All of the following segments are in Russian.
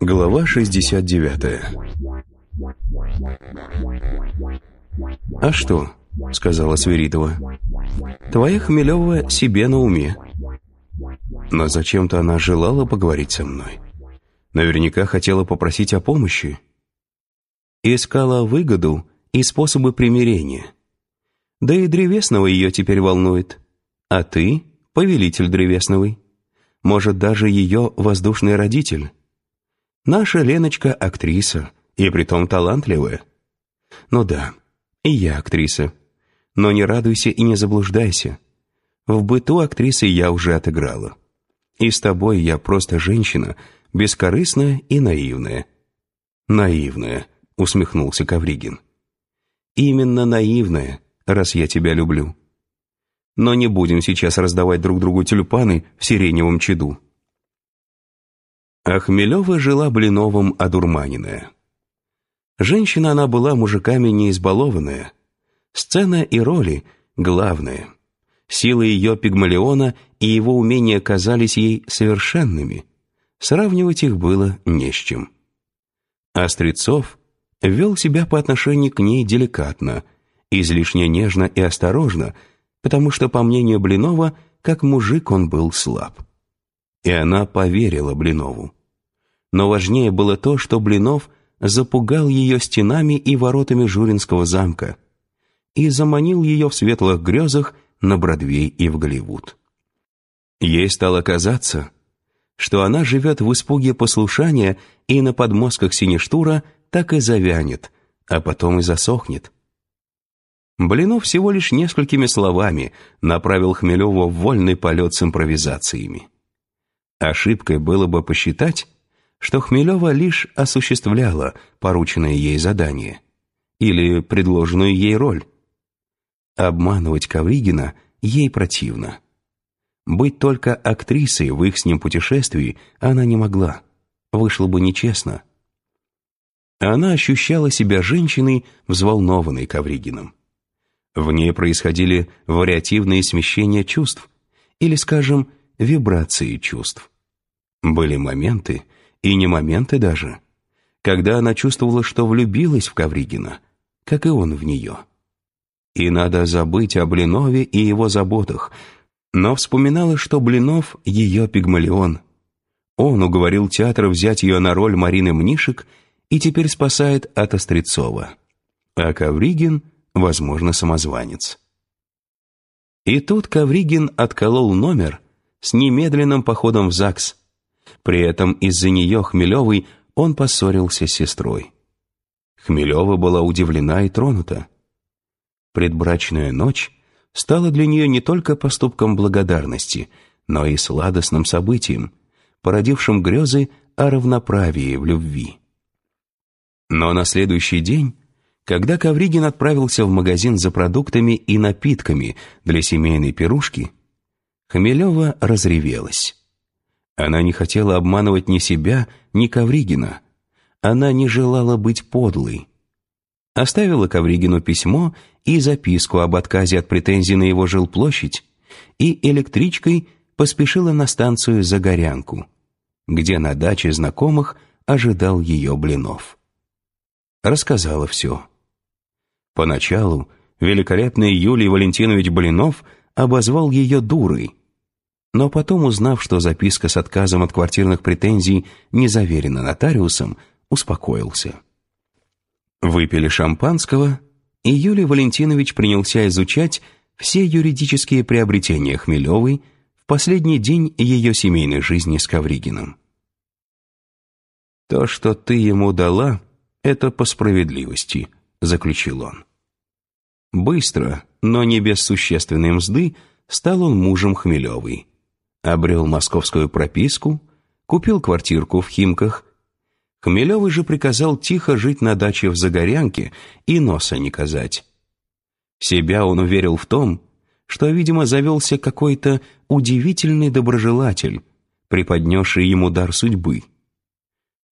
Глава 69 «А что?» — сказала Сверидова. «Твоя Хмелева себе на уме». Но зачем-то она желала поговорить со мной. Наверняка хотела попросить о помощи. Искала выгоду и способы примирения. Да и древесного ее теперь волнует. А ты — повелитель древесновый. Может, даже ее воздушный родитель. Наша Леночка — актриса, и притом талантливая. Ну да, и я актриса. Но не радуйся и не заблуждайся. В быту актрисы я уже отыграла. И с тобой я просто женщина, бескорыстная и наивная. Наивная, усмехнулся Кавригин. Именно наивная, раз я тебя люблю. Но не будем сейчас раздавать друг другу тюльпаны в сиреневом чаду. А жила Блиновым одурманенная. Женщина она была мужиками не избалованная. Сцена и роли — главное. Силы ее пигмалиона и его умения казались ей совершенными. Сравнивать их было не с чем. Острецов вел себя по отношению к ней деликатно, излишне нежно и осторожно, потому что, по мнению Блинова, как мужик он был слаб. И она поверила Блинову. Но важнее было то, что Блинов запугал ее стенами и воротами Журинского замка и заманил ее в светлых грезах на Бродвей и в Голливуд. Ей стало казаться, что она живет в испуге послушания и на подмозгах Синештура так и завянет, а потом и засохнет. Блинов всего лишь несколькими словами направил Хмелеву в вольный полет с импровизациями. Ошибкой было бы посчитать, что Хмелева лишь осуществляла порученное ей задание или предложенную ей роль. Обманывать Ковригина ей противно. Быть только актрисой в их с ним путешествии она не могла, вышло бы нечестно. Она ощущала себя женщиной, взволнованной Ковригиным. В ней происходили вариативные смещения чувств, или, скажем, вибрации чувств. Были моменты, и не моменты даже, когда она чувствовала, что влюбилась в Ковригина, как и он в нее. И надо забыть о Блинове и его заботах, но вспоминала, что Блинов — ее пигмалион. Он уговорил театр взять ее на роль Марины Мнишек и теперь спасает от Острецова. А Ковригин, возможно, самозванец. И тут Ковригин отколол номер с немедленным походом в ЗАГС, при этом из-за нее Хмелевой он поссорился с сестрой. Хмелева была удивлена и тронута. Предбрачная ночь стала для нее не только поступком благодарности, но и сладостным событием, породившим грезы о равноправии в любви. Но на следующий день, когда Ковригин отправился в магазин за продуктами и напитками для семейной пирушки, Хмелева разревелась. Она не хотела обманывать ни себя, ни Ковригина. Она не желала быть подлой. Оставила Ковригину письмо и записку об отказе от претензий на его жилплощадь и электричкой поспешила на станцию Загорянку, где на даче знакомых ожидал ее Блинов. Рассказала все. Поначалу великолепный Юлий Валентинович Блинов обозвал ее дурой, но потом, узнав, что записка с отказом от квартирных претензий не заверена нотариусом, успокоился. Выпили шампанского, и Юлий Валентинович принялся изучать все юридические приобретения Хмелевой в последний день ее семейной жизни с Ковригиным. «То, что ты ему дала, это по справедливости», — заключил он. Быстро, но не без существенной мзды, стал он мужем Хмелевой обрел московскую прописку, купил квартирку в Химках. Хмелевый же приказал тихо жить на даче в Загорянке и носа не казать. Себя он уверил в том, что, видимо, завелся какой-то удивительный доброжелатель, преподнесший ему дар судьбы.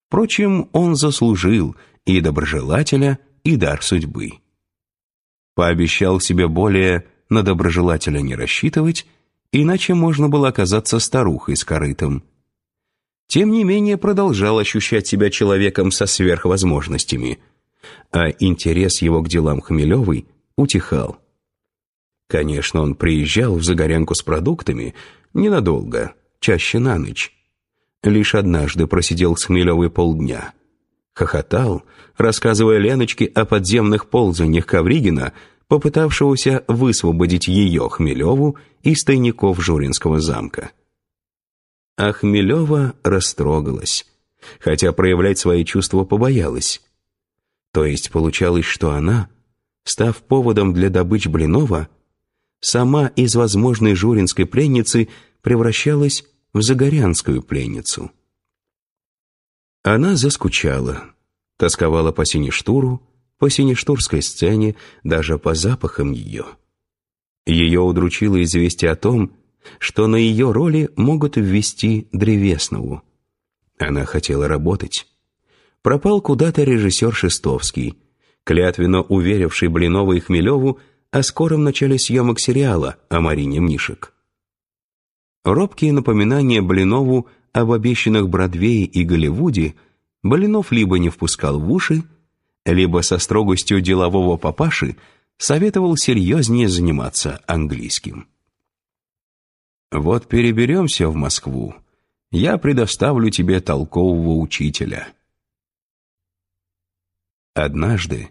Впрочем, он заслужил и доброжелателя, и дар судьбы. Пообещал себе более на доброжелателя не рассчитывать, иначе можно было оказаться старухой с корытом. Тем не менее продолжал ощущать себя человеком со сверхвозможностями, а интерес его к делам Хмелевой утихал. Конечно, он приезжал в Загорянку с продуктами ненадолго, чаще на ночь. Лишь однажды просидел с Хмелевой полдня. Хохотал, рассказывая Леночке о подземных ползаниях Ковригина, попытавшегося высвободить ее, Хмелеву, из тайников Журинского замка. А Хмелева растрогалась, хотя проявлять свои чувства побоялась. То есть получалось, что она, став поводом для добыч Блинова, сама из возможной журинской пленницы превращалась в загорянскую пленницу. Она заскучала, тосковала по Синештуру, по синештурской сцене, даже по запахам ее. Ее удручило известие о том, что на ее роли могут ввести Древеснову. Она хотела работать. Пропал куда-то режиссер Шестовский, клятвенно уверивший Блинова и Хмелеву о скором начале съемок сериала о Марине Мнишек. Робкие напоминания Блинову об обещанных Бродвее и Голливуде Блинов либо не впускал в уши, либо со строгостью делового папаши советовал серьезнее заниматься английским. «Вот переберемся в Москву, я предоставлю тебе толкового учителя». Однажды,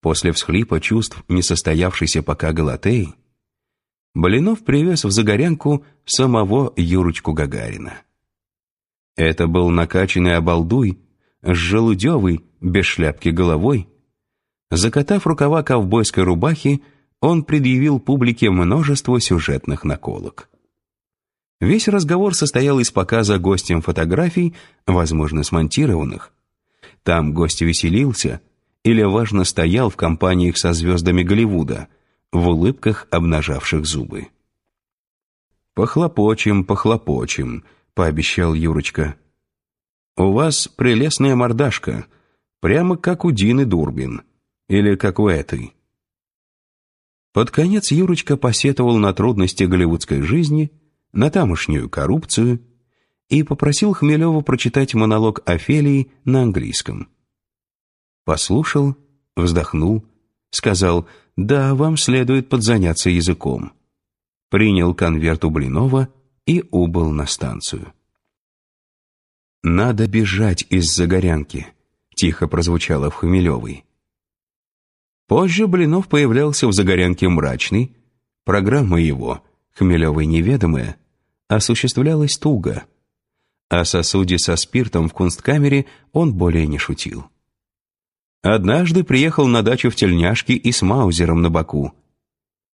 после всхлипа чувств несостоявшейся пока Галатеи, Блинов привез в Загорянку самого Юрочку Гагарина. Это был накачанный обалдуй, с желудевой, без шляпки головой. Закатав рукава ковбойской рубахи, он предъявил публике множество сюжетных наколок. Весь разговор состоял из показа гостям фотографий, возможно, смонтированных. Там гость веселился или, важно, стоял в компаниях со звездами Голливуда – в улыбках обнажавших зубы. «Похлопочем, похлопочем», — пообещал Юрочка. «У вас прелестная мордашка, прямо как у Дины Дурбин, или как у этой». Под конец Юрочка посетовал на трудности голливудской жизни, на тамошнюю коррупцию и попросил Хмелева прочитать монолог Офелии на английском. Послушал, вздохнул, сказал «Да, вам следует подзаняться языком». Принял конверт у Блинова и убыл на станцию. «Надо бежать из Загорянки», — тихо прозвучало в Хмелевой. Позже Блинов появлялся в Загорянке мрачный. Программа его, Хмелевой неведомая, осуществлялась туго. О сосуде со спиртом в кунсткамере он более не шутил. Однажды приехал на дачу в тельняшке и с маузером на боку.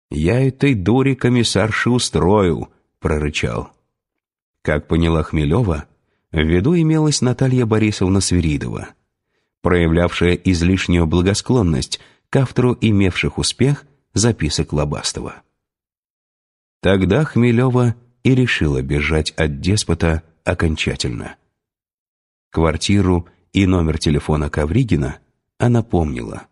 «Я этой дуре комиссарши устрою», — прорычал. Как поняла Хмелева, в виду имелась Наталья Борисовна Свиридова, проявлявшая излишнюю благосклонность к автору имевших успех записок Лобастова. Тогда Хмелева и решила бежать от деспота окончательно. Квартиру и номер телефона Ковригина — она помнила.